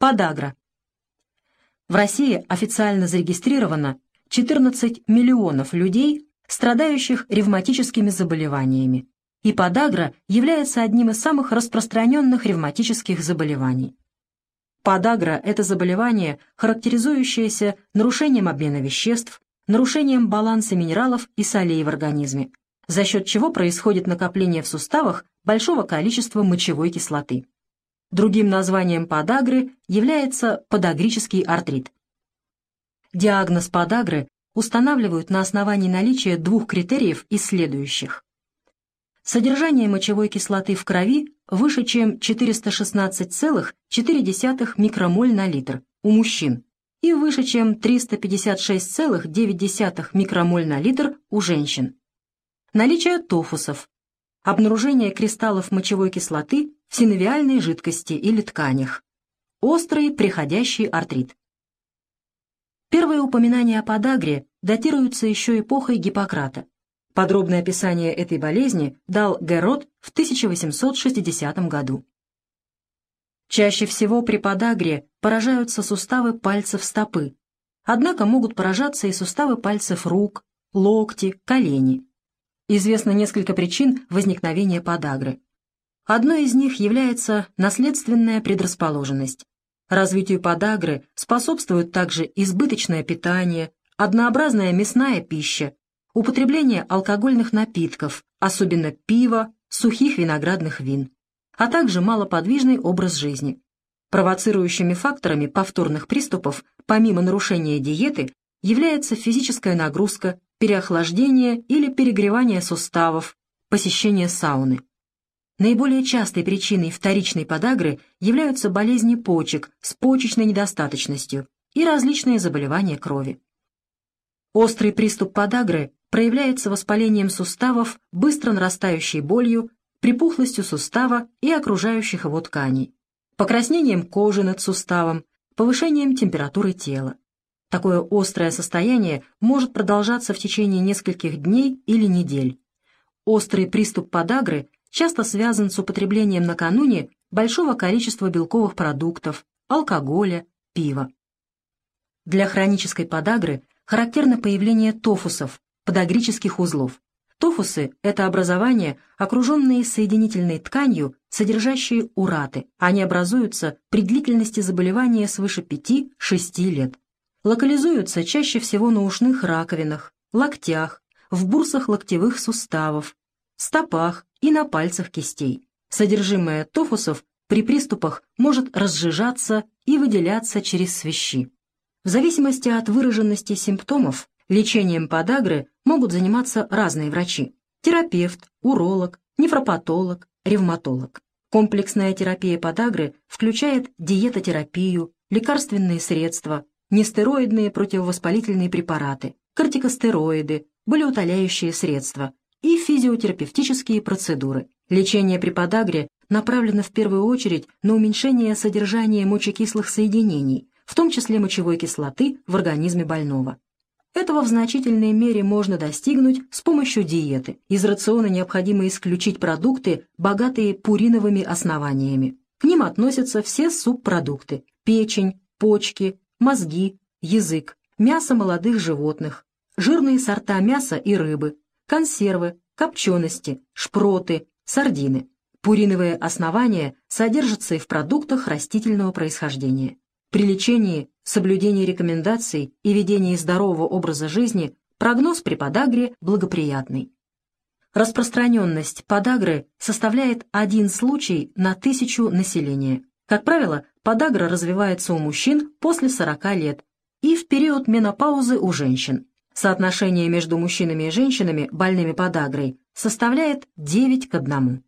Подагра. В России официально зарегистрировано 14 миллионов людей, страдающих ревматическими заболеваниями, и подагра является одним из самых распространенных ревматических заболеваний. Подагра – это заболевание, характеризующееся нарушением обмена веществ, нарушением баланса минералов и солей в организме, за счет чего происходит накопление в суставах большого количества мочевой кислоты. Другим названием подагры является подагрический артрит. Диагноз подагры устанавливают на основании наличия двух критериев из следующих. Содержание мочевой кислоты в крови выше, чем 416,4 микромоль на литр у мужчин и выше, чем 356,9 микромоль на литр у женщин. Наличие тофусов. Обнаружение кристаллов мочевой кислоты в синовиальной жидкости или тканях. Острый приходящий артрит. Первые упоминания о подагре датируются еще эпохой Гиппократа. Подробное описание этой болезни дал Герод в 1860 году. Чаще всего при подагре поражаются суставы пальцев стопы, однако могут поражаться и суставы пальцев рук, локти, колени. Известно несколько причин возникновения подагры. Одной из них является наследственная предрасположенность. Развитию подагры способствуют также избыточное питание, однообразная мясная пища, употребление алкогольных напитков, особенно пива, сухих виноградных вин, а также малоподвижный образ жизни. Провоцирующими факторами повторных приступов, помимо нарушения диеты, является физическая нагрузка, переохлаждение или перегревание суставов, посещение сауны. Наиболее частой причиной вторичной подагры являются болезни почек с почечной недостаточностью и различные заболевания крови. Острый приступ подагры проявляется воспалением суставов, быстро нарастающей болью, припухлостью сустава и окружающих его тканей, покраснением кожи над суставом, повышением температуры тела. Такое острое состояние может продолжаться в течение нескольких дней или недель. Острый приступ подагры часто связан с употреблением накануне большого количества белковых продуктов, алкоголя, пива. Для хронической подагры характерно появление тофусов, подагрических узлов. Тофусы – это образования, окруженные соединительной тканью, содержащие ураты. Они образуются при длительности заболевания свыше 5-6 лет. Локализуются чаще всего на ушных раковинах, локтях, в бурсах локтевых суставов, стопах и на пальцах кистей. Содержимое тофусов при приступах может разжижаться и выделяться через свищи. В зависимости от выраженности симптомов, лечением подагры могут заниматься разные врачи – терапевт, уролог, нефропатолог, ревматолог. Комплексная терапия подагры включает диетотерапию, лекарственные средства, нестероидные противовоспалительные препараты, кортикостероиды, болеутоляющие средства, физиотерапевтические процедуры. Лечение при подагре направлено в первую очередь на уменьшение содержания мочекислых соединений, в том числе мочевой кислоты в организме больного. Этого в значительной мере можно достигнуть с помощью диеты. Из рациона необходимо исключить продукты, богатые пуриновыми основаниями. К ним относятся все субпродукты – печень, почки, мозги, язык, мясо молодых животных, жирные сорта мяса и рыбы, консервы, копчености, шпроты, сардины. Пуриновые основания содержатся и в продуктах растительного происхождения. При лечении, соблюдении рекомендаций и ведении здорового образа жизни прогноз при подагре благоприятный. Распространенность подагры составляет один случай на тысячу населения. Как правило, подагра развивается у мужчин после 40 лет и в период менопаузы у женщин. Соотношение между мужчинами и женщинами, больными подагрой, составляет 9 к 1.